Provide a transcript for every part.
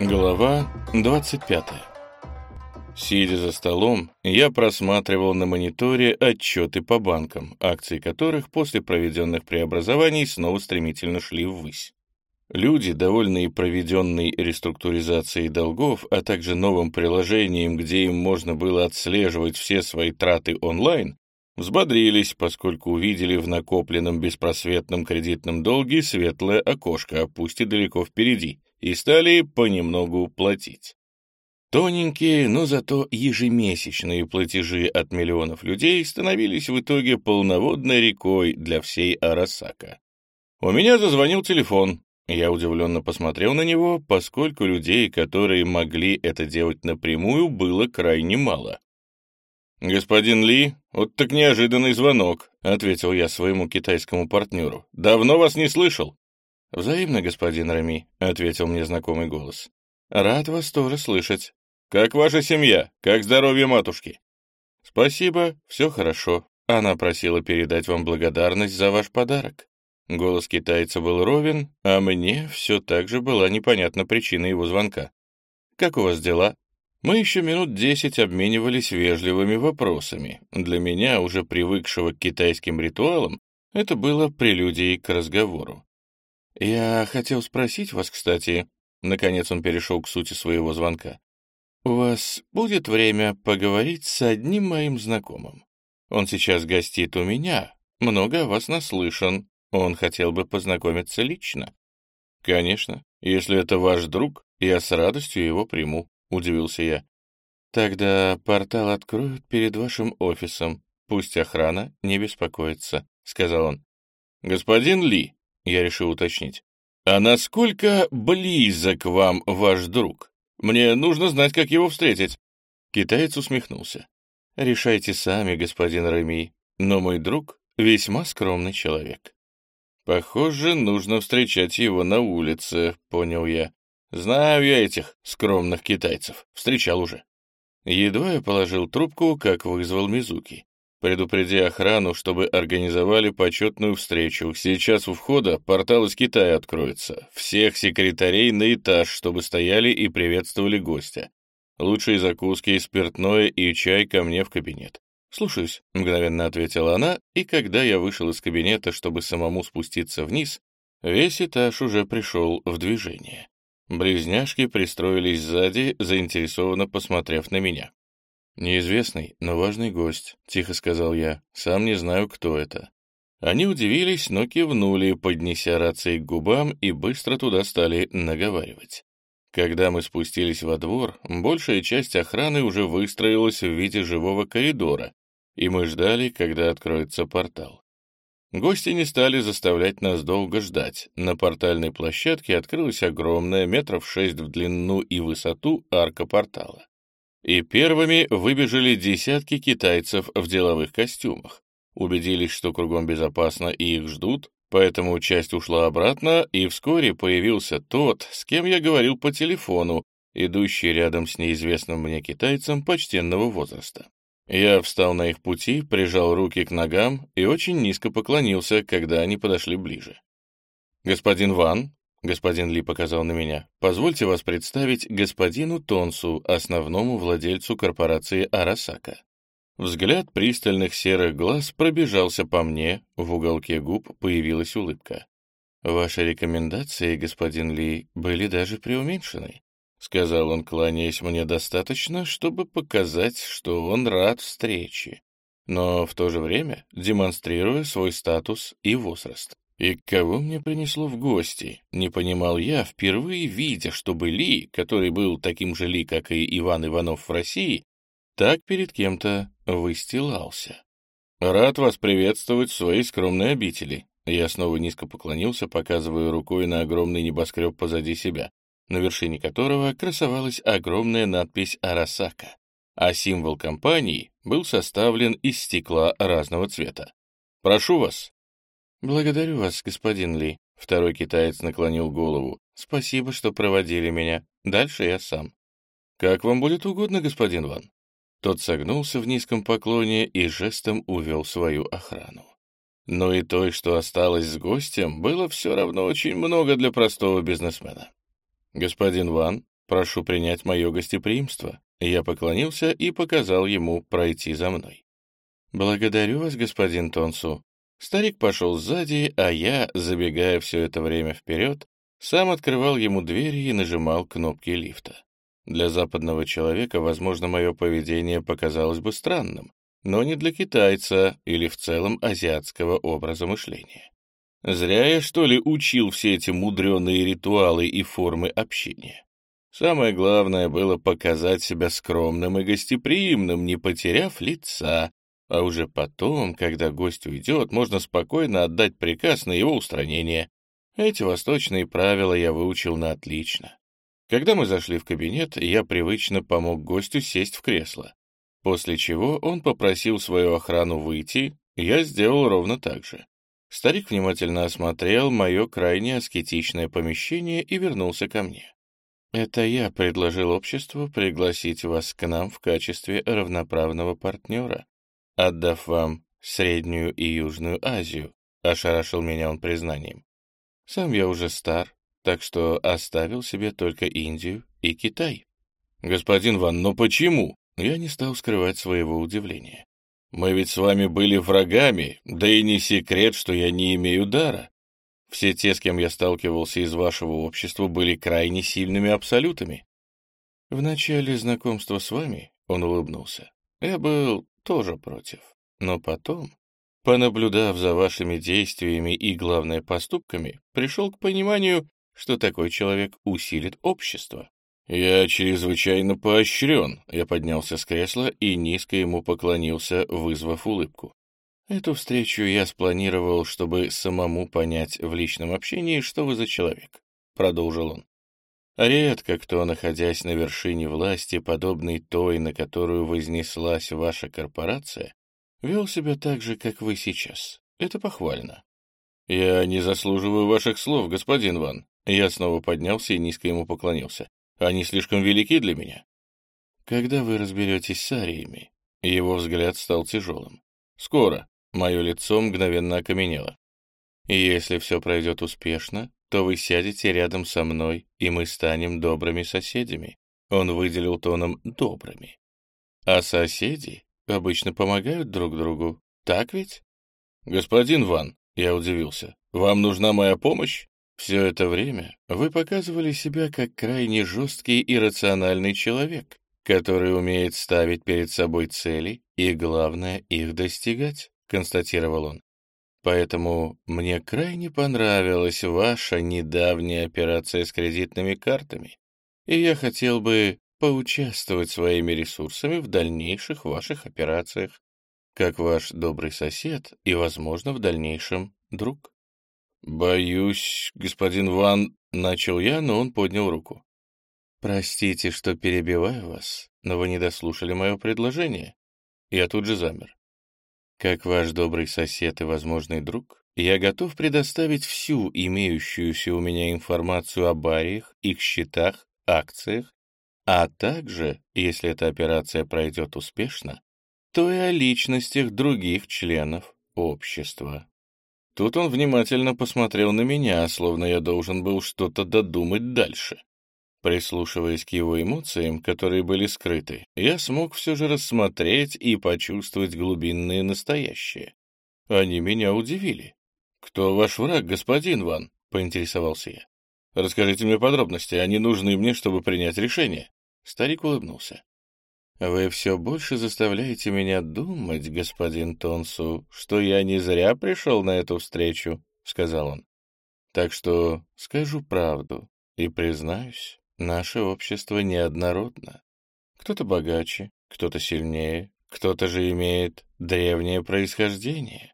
Глава 25. Сидя за столом, я просматривал на мониторе отчеты по банкам, акции которых после проведенных преобразований снова стремительно шли ввысь. Люди, довольные проведенной реструктуризацией долгов, а также новым приложением, где им можно было отслеживать все свои траты онлайн, взбодрились, поскольку увидели в накопленном беспросветном кредитном долге светлое окошко, а пусть и далеко впереди — и стали понемногу платить. Тоненькие, но зато ежемесячные платежи от миллионов людей становились в итоге полноводной рекой для всей Арасака. У меня зазвонил телефон. Я удивленно посмотрел на него, поскольку людей, которые могли это делать напрямую, было крайне мало. «Господин Ли, вот так неожиданный звонок», — ответил я своему китайскому партнеру. «Давно вас не слышал». «Взаимно, господин Рами», — ответил мне знакомый голос. «Рад вас тоже слышать. Как ваша семья? Как здоровье матушки?» «Спасибо, все хорошо. Она просила передать вам благодарность за ваш подарок». Голос китайца был ровен, а мне все так же была непонятна причина его звонка. «Как у вас дела?» Мы еще минут десять обменивались вежливыми вопросами. Для меня, уже привыкшего к китайским ритуалам, это было прелюдией к разговору. «Я хотел спросить вас, кстати...» Наконец он перешел к сути своего звонка. «У вас будет время поговорить с одним моим знакомым? Он сейчас гостит у меня, много о вас наслышан. Он хотел бы познакомиться лично». «Конечно. Если это ваш друг, я с радостью его приму», — удивился я. «Тогда портал откроют перед вашим офисом. Пусть охрана не беспокоится», — сказал он. «Господин Ли, я решил уточнить. «А насколько близок вам ваш друг? Мне нужно знать, как его встретить». Китаец усмехнулся. «Решайте сами, господин Реми, но мой друг весьма скромный человек». «Похоже, нужно встречать его на улице», — понял я. «Знаю я этих скромных китайцев. Встречал уже». Едва я положил трубку, как вызвал Мизуки. Предупреди охрану, чтобы организовали почетную встречу. Сейчас у входа портал из Китая откроется. Всех секретарей на этаж, чтобы стояли и приветствовали гостя. Лучшие закуски, спиртное и чай ко мне в кабинет. «Слушаюсь», — мгновенно ответила она, и когда я вышел из кабинета, чтобы самому спуститься вниз, весь этаж уже пришел в движение. Близняшки пристроились сзади, заинтересованно посмотрев на меня. «Неизвестный, но важный гость», — тихо сказал я. «Сам не знаю, кто это». Они удивились, но кивнули, поднеся рации к губам, и быстро туда стали наговаривать. Когда мы спустились во двор, большая часть охраны уже выстроилась в виде живого коридора, и мы ждали, когда откроется портал. Гости не стали заставлять нас долго ждать. На портальной площадке открылась огромная, метров шесть в длину и высоту, арка портала и первыми выбежали десятки китайцев в деловых костюмах. Убедились, что кругом безопасно и их ждут, поэтому часть ушла обратно, и вскоре появился тот, с кем я говорил по телефону, идущий рядом с неизвестным мне китайцем почтенного возраста. Я встал на их пути, прижал руки к ногам и очень низко поклонился, когда они подошли ближе. «Господин Ван», Господин Ли показал на меня. Позвольте вас представить господину Тонсу, основному владельцу корпорации Арасака. Взгляд пристальных серых глаз пробежался по мне, в уголке губ появилась улыбка. «Ваши рекомендации, господин Ли, были даже преуменьшены», — сказал он, кланяясь мне достаточно, чтобы показать, что он рад встрече, но в то же время демонстрируя свой статус и возраст. И кого мне принесло в гости? Не понимал я, впервые видя, чтобы Ли, который был таким же Ли, как и Иван Иванов в России, так перед кем-то выстилался. «Рад вас приветствовать в своей скромной обители». Я снова низко поклонился, показывая рукой на огромный небоскреб позади себя, на вершине которого красовалась огромная надпись «Арасака», а символ компании был составлен из стекла разного цвета. «Прошу вас, «Благодарю вас, господин Ли», — второй китаец наклонил голову. «Спасибо, что проводили меня. Дальше я сам». «Как вам будет угодно, господин Ван». Тот согнулся в низком поклоне и жестом увел свою охрану. Но и той, что осталось с гостем, было все равно очень много для простого бизнесмена. «Господин Ван», Прошу принять мое гостеприимство». Я поклонился и показал ему пройти за мной. «Благодарю вас, господин Тонсу». Старик пошел сзади, а я, забегая все это время вперед, сам открывал ему двери и нажимал кнопки лифта. Для западного человека, возможно, мое поведение показалось бы странным, но не для китайца или в целом азиатского образа мышления. Зря я, что ли, учил все эти мудреные ритуалы и формы общения. Самое главное было показать себя скромным и гостеприимным, не потеряв лица, а уже потом, когда гость уйдет, можно спокойно отдать приказ на его устранение. Эти восточные правила я выучил на отлично. Когда мы зашли в кабинет, я привычно помог гостю сесть в кресло, после чего он попросил свою охрану выйти, я сделал ровно так же. Старик внимательно осмотрел мое крайне аскетичное помещение и вернулся ко мне. Это я предложил обществу пригласить вас к нам в качестве равноправного партнера, отдав вам Среднюю и Южную Азию, ошарашил меня он признанием. Сам я уже стар, так что оставил себе только Индию и Китай. Господин Ван, но почему? Я не стал скрывать своего удивления. Мы ведь с вами были врагами, да и не секрет, что я не имею дара. Все те, с кем я сталкивался из вашего общества, были крайне сильными абсолютами. В начале знакомства с вами, он улыбнулся, я был тоже против. Но потом, понаблюдав за вашими действиями и, главное, поступками, пришел к пониманию, что такой человек усилит общество. «Я чрезвычайно поощрен», — я поднялся с кресла и низко ему поклонился, вызвав улыбку. Эту встречу я спланировал, чтобы самому понять в личном общении, что вы за человек, — продолжил он. Редко кто, находясь на вершине власти, подобной той, на которую вознеслась ваша корпорация, вел себя так же, как вы сейчас. Это похвально. Я не заслуживаю ваших слов, господин Ван. Я снова поднялся и низко ему поклонился. Они слишком велики для меня. Когда вы разберетесь с ариями? Его взгляд стал тяжелым. Скоро. Мое лицо мгновенно окаменело. «Если все пройдет успешно, то вы сядете рядом со мной, и мы станем добрыми соседями». Он выделил тоном «добрыми». «А соседи обычно помогают друг другу, так ведь?» «Господин Ван», — я удивился, — «вам нужна моя помощь?» Все это время вы показывали себя как крайне жесткий и рациональный человек, который умеет ставить перед собой цели и, главное, их достигать констатировал он. Поэтому мне крайне понравилась ваша недавняя операция с кредитными картами, и я хотел бы поучаствовать своими ресурсами в дальнейших ваших операциях, как ваш добрый сосед и, возможно, в дальнейшем друг. «Боюсь, господин Ван...» — начал я, но он поднял руку. «Простите, что перебиваю вас, но вы не дослушали мое предложение». Я тут же замер. Как ваш добрый сосед и возможный друг, я готов предоставить всю имеющуюся у меня информацию о бариях, их счетах, акциях, а также, если эта операция пройдет успешно, то и о личностях других членов общества. Тут он внимательно посмотрел на меня, словно я должен был что-то додумать дальше. Прислушиваясь к его эмоциям, которые были скрыты, я смог все же рассмотреть и почувствовать глубинные настоящие. Они меня удивили. «Кто ваш враг, господин Ван?» — поинтересовался я. «Расскажите мне подробности, они нужны мне, чтобы принять решение». Старик улыбнулся. «Вы все больше заставляете меня думать, господин Тонсу, что я не зря пришел на эту встречу», — сказал он. «Так что скажу правду и признаюсь, Наше общество неоднородно. Кто-то богаче, кто-то сильнее, кто-то же имеет древнее происхождение.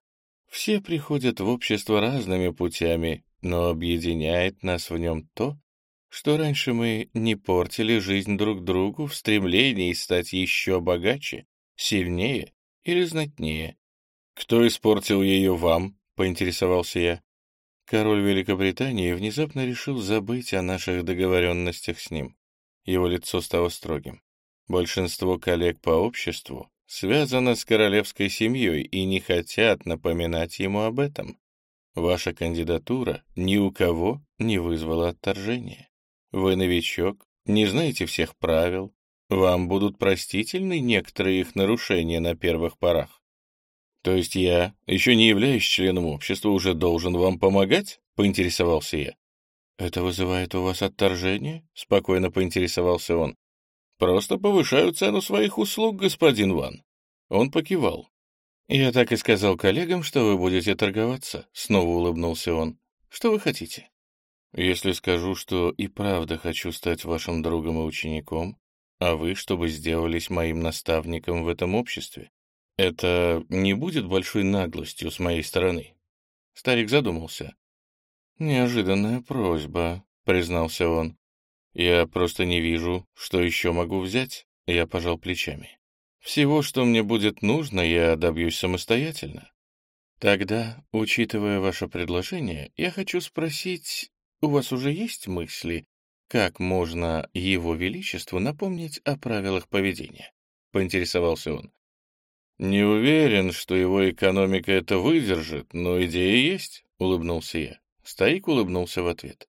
Все приходят в общество разными путями, но объединяет нас в нем то, что раньше мы не портили жизнь друг другу в стремлении стать еще богаче, сильнее или знатнее. «Кто испортил ее вам?» — поинтересовался я. Король Великобритании внезапно решил забыть о наших договоренностях с ним. Его лицо стало строгим. Большинство коллег по обществу связано с королевской семьей и не хотят напоминать ему об этом. Ваша кандидатура ни у кого не вызвала отторжения. Вы новичок, не знаете всех правил, вам будут простительны некоторые их нарушения на первых порах. То есть я, еще не являясь членом общества, уже должен вам помогать? Поинтересовался я. Это вызывает у вас отторжение? Спокойно поинтересовался он. Просто повышаю цену своих услуг, господин Ван. Он покивал. «Я так и сказал коллегам, что вы будете торговаться», — снова улыбнулся он. «Что вы хотите?» «Если скажу, что и правда хочу стать вашим другом и учеником, а вы, чтобы сделались моим наставником в этом обществе, это не будет большой наглостью с моей стороны?» Старик задумался. «Неожиданная просьба», — признался он. «Я просто не вижу, что еще могу взять», — я пожал плечами. Всего, что мне будет нужно, я добьюсь самостоятельно. Тогда, учитывая ваше предложение, я хочу спросить, у вас уже есть мысли, как можно его величеству напомнить о правилах поведения? Поинтересовался он. Не уверен, что его экономика это выдержит, но идея есть, улыбнулся я. Старик улыбнулся в ответ.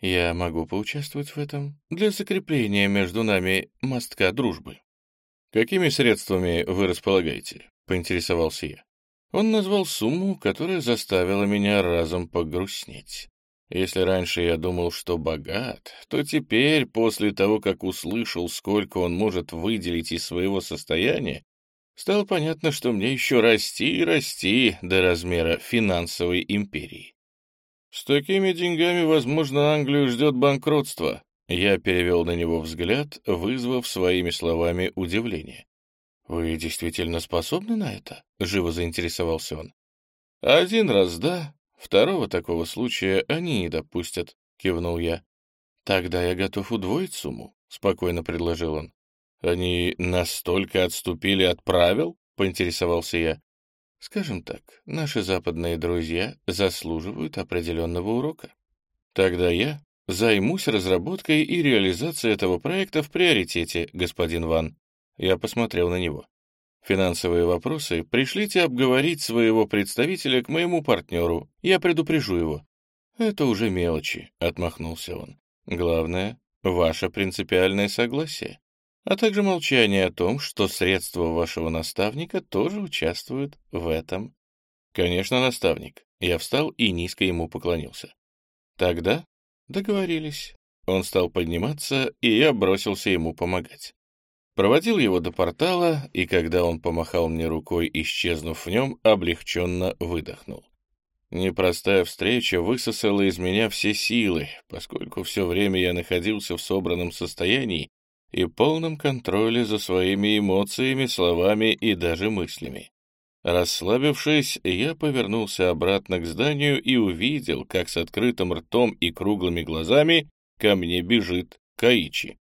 Я могу поучаствовать в этом для закрепления между нами мостка дружбы. «Какими средствами вы располагаете?» — поинтересовался я. Он назвал сумму, которая заставила меня разом погрустнеть. Если раньше я думал, что богат, то теперь, после того, как услышал, сколько он может выделить из своего состояния, стало понятно, что мне еще расти и расти до размера финансовой империи. С такими деньгами, возможно, Англию ждет банкротство, я перевел на него взгляд, вызвав своими словами удивление. «Вы действительно способны на это?» — живо заинтересовался он. «Один раз да, второго такого случая они не допустят», — кивнул я. «Тогда я готов удвоить сумму», — спокойно предложил он. «Они настолько отступили от правил?» — поинтересовался я. «Скажем так, наши западные друзья заслуживают определенного урока. Тогда я Займусь разработкой и реализацией этого проекта в приоритете, господин Ван. Я посмотрел на него. Финансовые вопросы пришлите обговорить своего представителя к моему партнеру. Я предупрежу его. Это уже мелочи, отмахнулся он. Главное — ваше принципиальное согласие, а также молчание о том, что средства вашего наставника тоже участвуют в этом. Конечно, наставник. Я встал и низко ему поклонился. Тогда Договорились. Он стал подниматься, и я бросился ему помогать. Проводил его до портала, и когда он помахал мне рукой, исчезнув в нем, облегченно выдохнул. Непростая встреча высосала из меня все силы, поскольку все время я находился в собранном состоянии и полном контроле за своими эмоциями, словами и даже мыслями. Расслабившись, я повернулся обратно к зданию и увидел, как с открытым ртом и круглыми глазами ко мне бежит Каичи.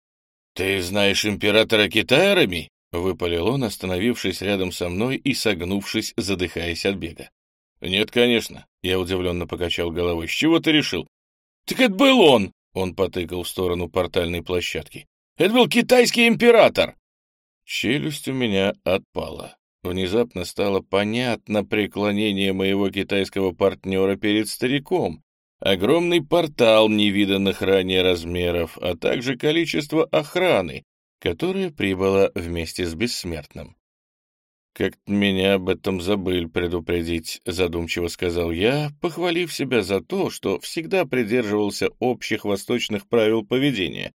«Ты знаешь императора Китая, Рами?» — выпалил он, остановившись рядом со мной и согнувшись, задыхаясь от бега. «Нет, конечно», — я удивленно покачал головой. «С чего ты решил?» «Так это был он!» — он потыкал в сторону портальной площадки. «Это был китайский император!» Челюсть у меня отпала. Внезапно стало понятно преклонение моего китайского партнера перед стариком, огромный портал невиданных ранее размеров, а также количество охраны, которая прибыла вместе с бессмертным. «Как-то меня об этом забыли предупредить», — задумчиво сказал я, похвалив себя за то, что всегда придерживался общих восточных правил поведения,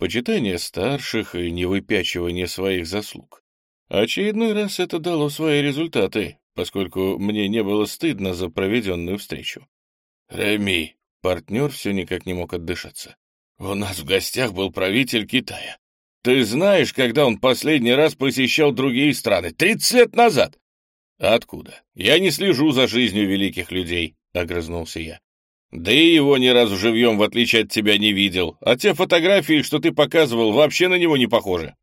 почитания старших и невыпячивания своих заслуг. Очередной раз это дало свои результаты, поскольку мне не было стыдно за проведенную встречу. «Реми!» — партнер все никак не мог отдышаться. «У нас в гостях был правитель Китая. Ты знаешь, когда он последний раз посещал другие страны? Тридцать лет назад!» «Откуда? Я не слежу за жизнью великих людей», — огрызнулся я. «Да и его ни разу живьем, в отличие от тебя, не видел. А те фотографии, что ты показывал, вообще на него не похожи».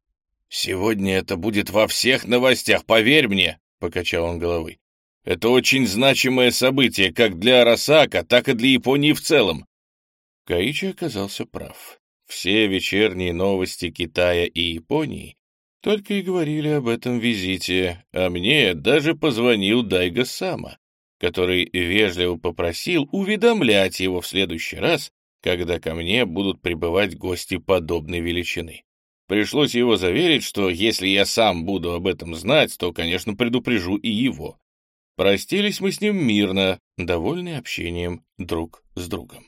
«Сегодня это будет во всех новостях, поверь мне», — покачал он головой. «Это очень значимое событие как для Арасака, так и для Японии в целом». Каичи оказался прав. Все вечерние новости Китая и Японии только и говорили об этом визите, а мне даже позвонил Дайга Сама, который вежливо попросил уведомлять его в следующий раз когда ко мне будут прибывать гости подобной величины. Пришлось его заверить, что если я сам буду об этом знать, то, конечно, предупрежу и его. Простились мы с ним мирно, довольны общением друг с другом.